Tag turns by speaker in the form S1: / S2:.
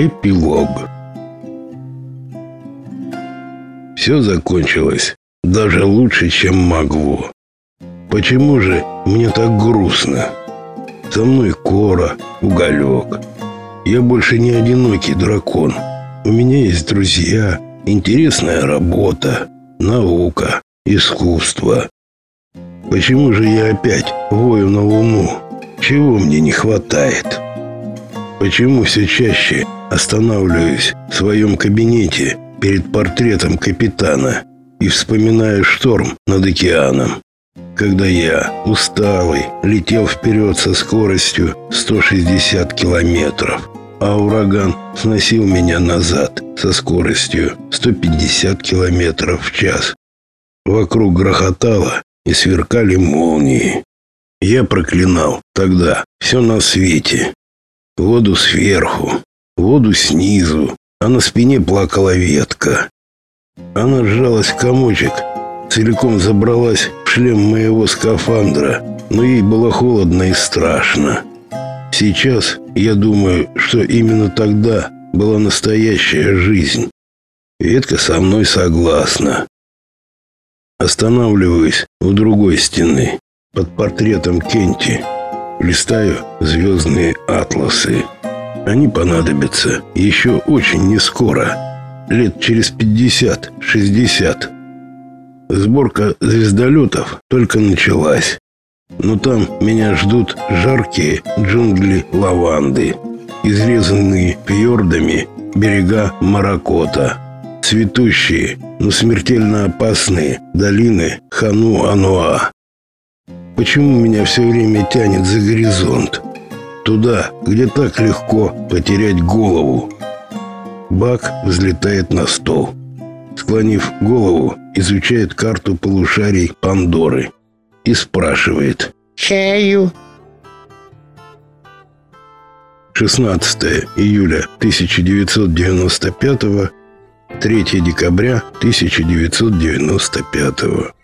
S1: Эпилог Все закончилось даже лучше, чем могло. Почему же мне так грустно? Со мной Кора, Уголек. Я больше не одинокий дракон. У меня есть друзья, интересная работа, наука, искусство. Почему же я опять вою на луну? Чего мне не хватает? Почему все чаще останавливаюсь в своем кабинете перед портретом капитана и вспоминаю шторм над океаном? Когда я, усталый, летел вперед со скоростью 160 километров, а ураган сносил меня назад со скоростью 150 километров в час. Вокруг грохотало и сверкали молнии. Я проклинал тогда все на свете. Воду сверху, воду снизу, а на спине плакала ветка. Она сжалась в комочек, целиком забралась в шлем моего скафандра, но ей было холодно и страшно. Сейчас я думаю, что именно тогда была настоящая жизнь. Ветка со мной согласна. Останавливаюсь у другой стены, под портретом Кенти. Листаю звездные атласы. Они понадобятся еще очень не скоро, лет через 50-60. Сборка звездолетов только началась. Но там меня ждут жаркие джунгли лаванды, изрезанные фьордами берега Маракота, цветущие, но смертельно опасные долины Хану-Ануа. Почему меня все время тянет за горизонт? Туда, где так легко потерять голову. Бак взлетает на стол. Склонив голову, изучает карту полушарий Пандоры и спрашивает
S2: «Чаю?»
S1: 16 июля 1995 3 декабря 1995